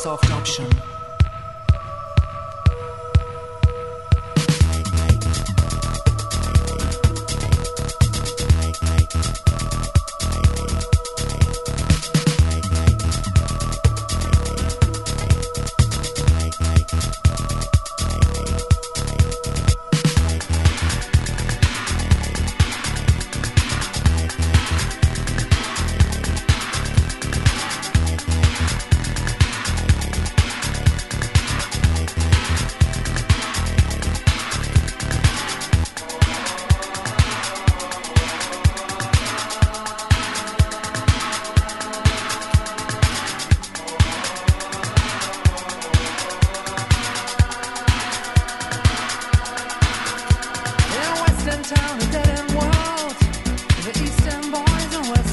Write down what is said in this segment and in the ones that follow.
Soft option.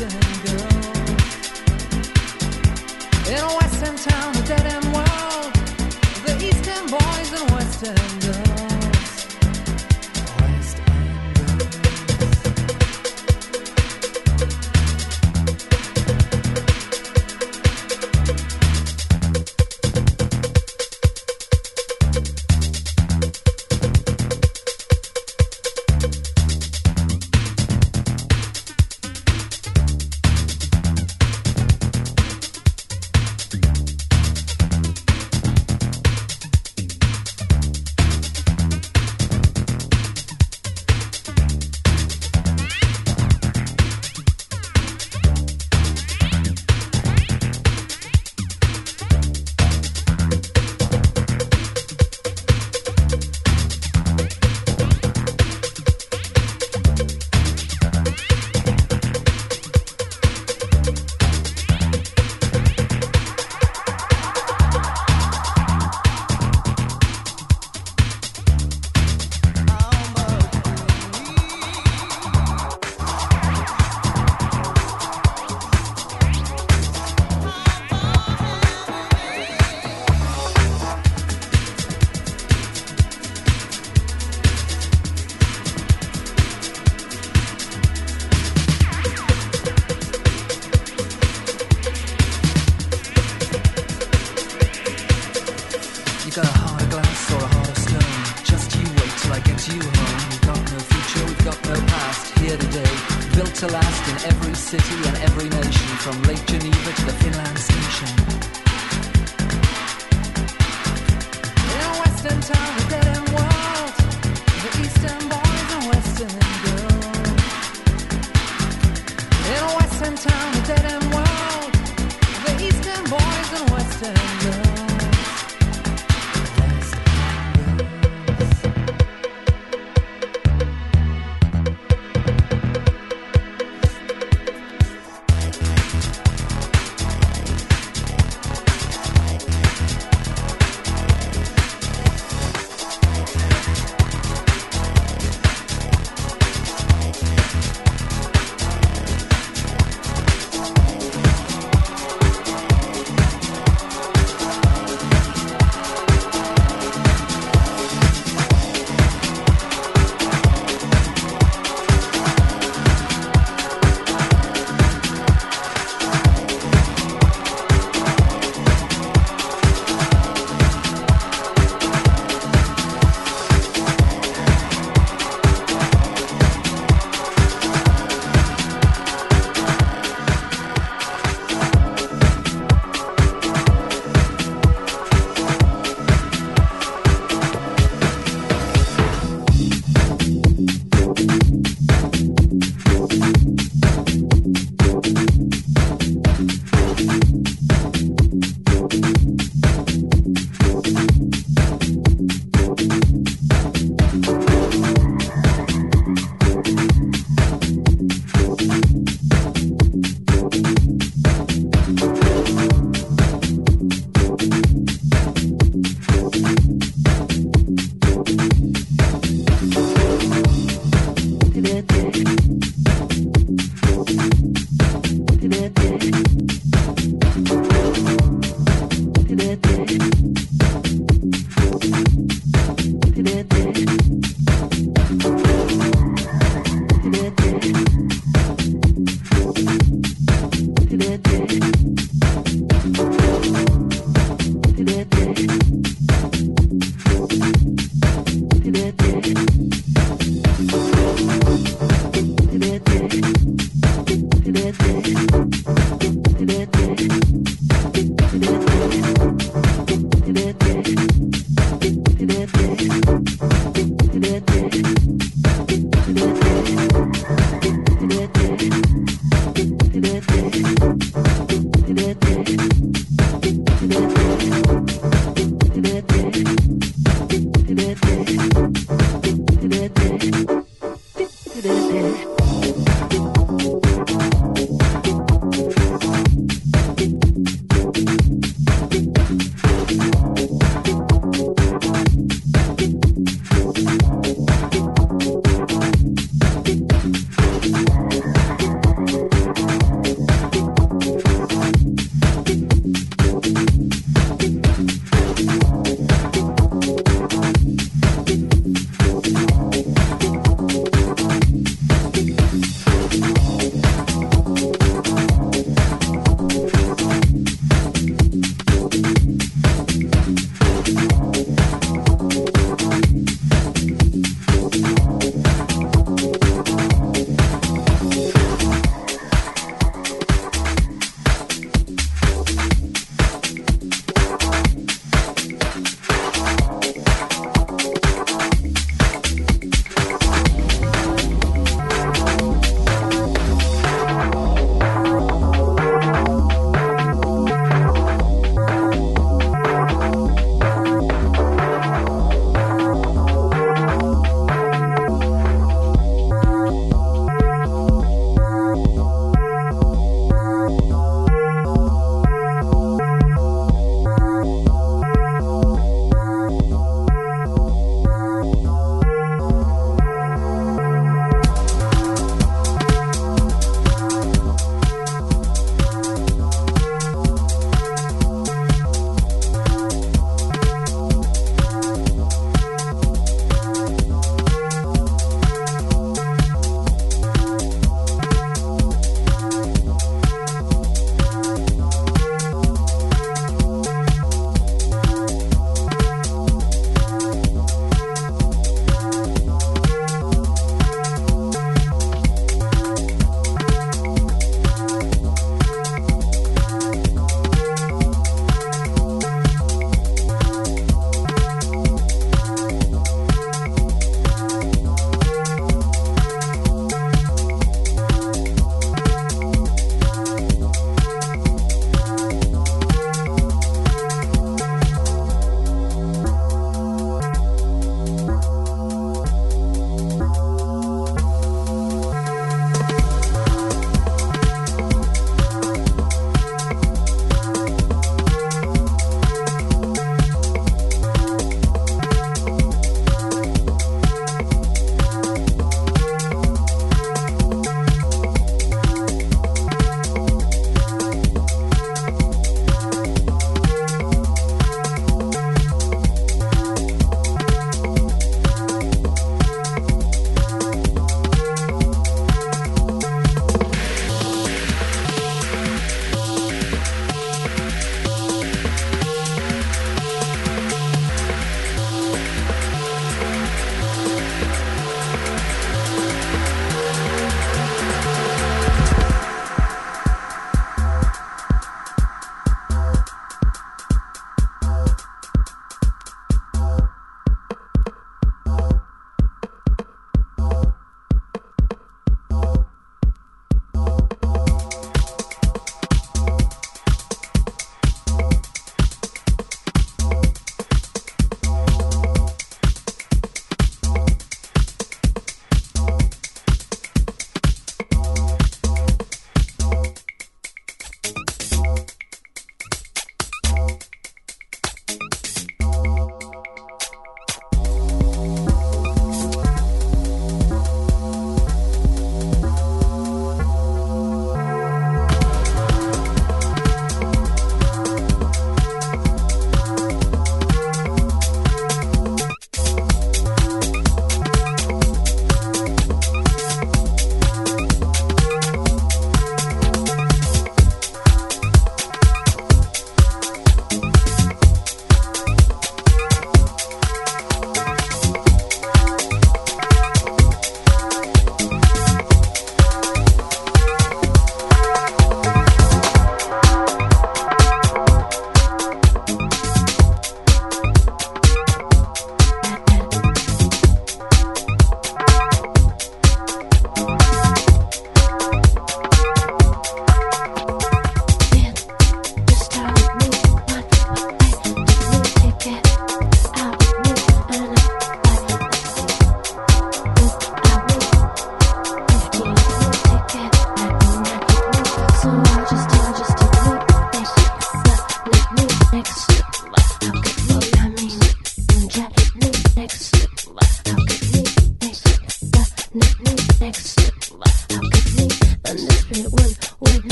In a West End town, a dead end world, the East End boys and West End girls.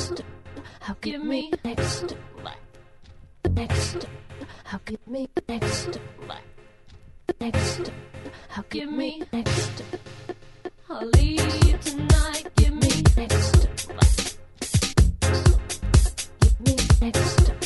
next? How give me next? Next, how give me next? Next, how give me next? I'll leave tonight. Give me next. Give me next.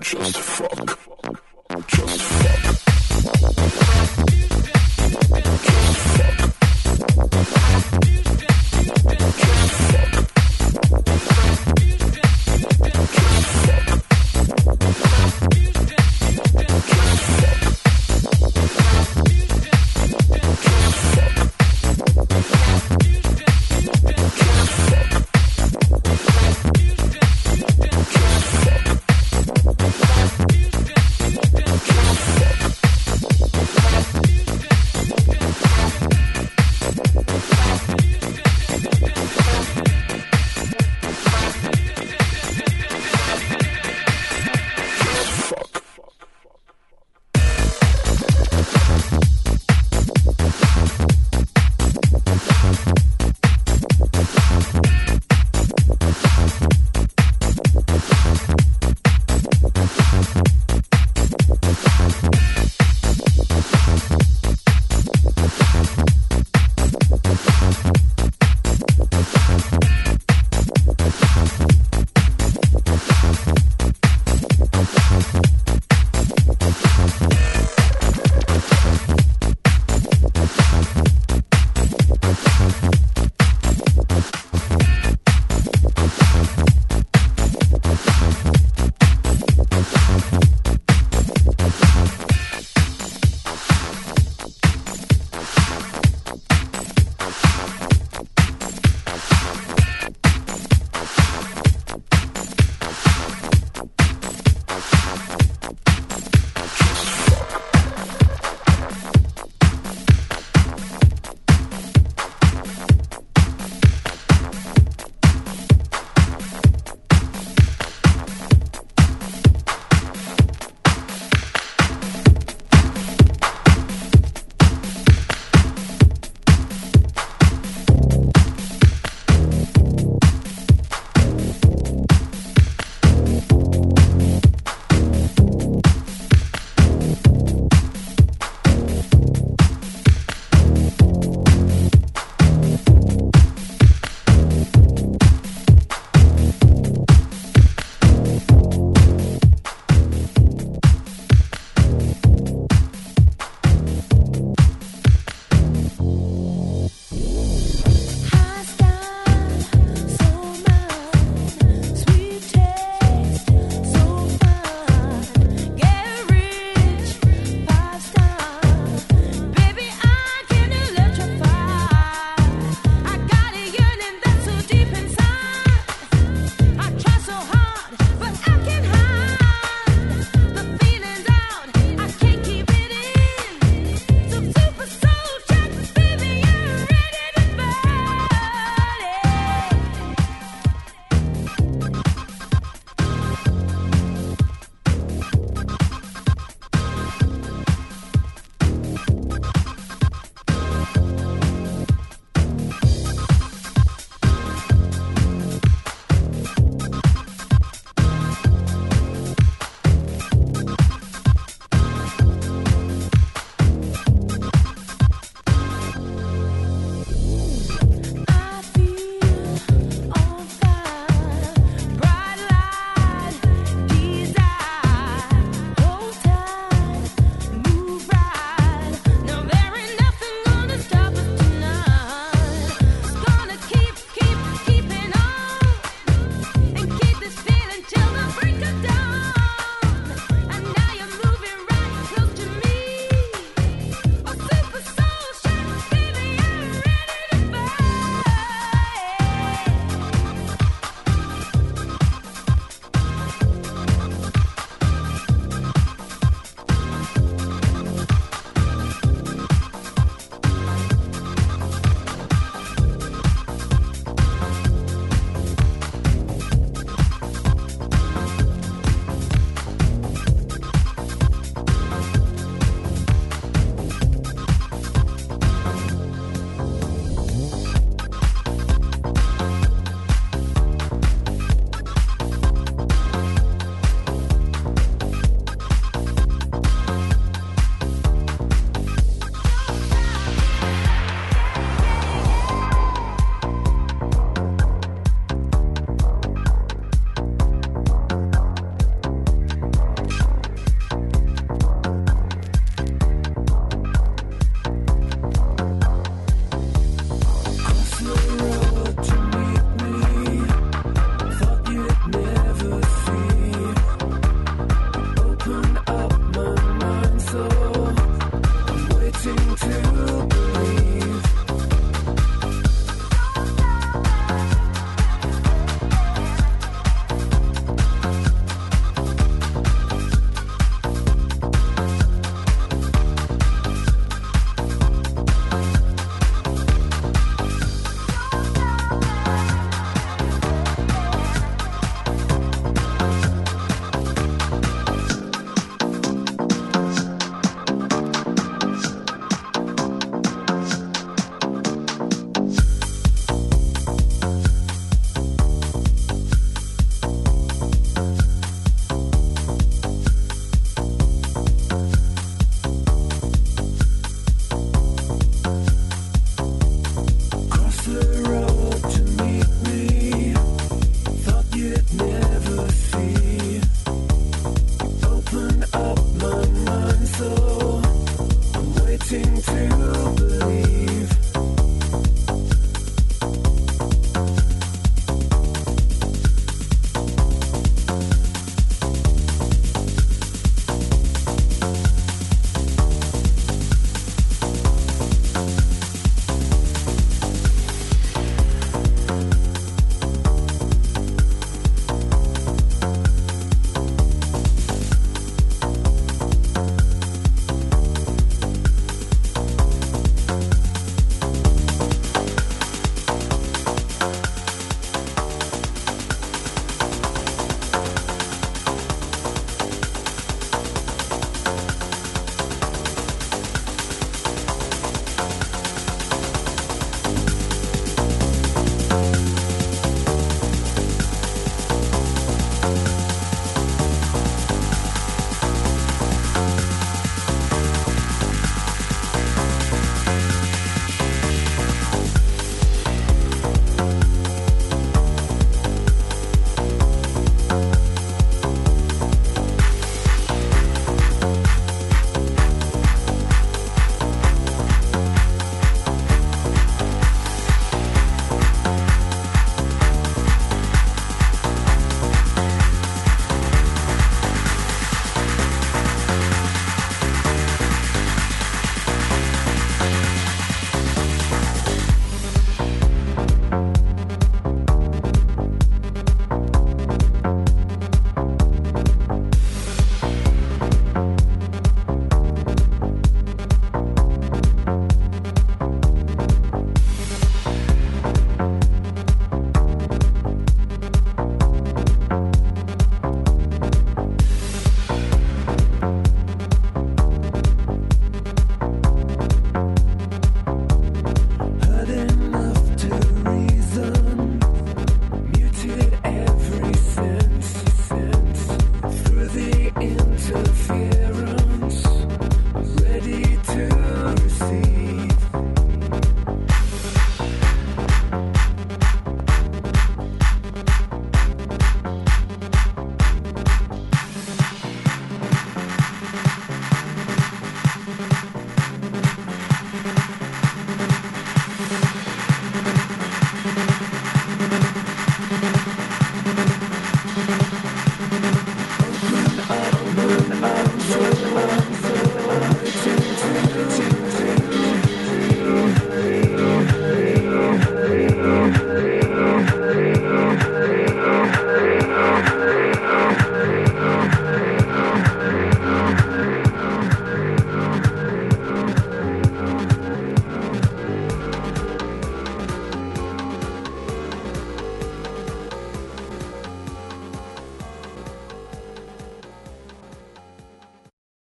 just fuck. Just fuck.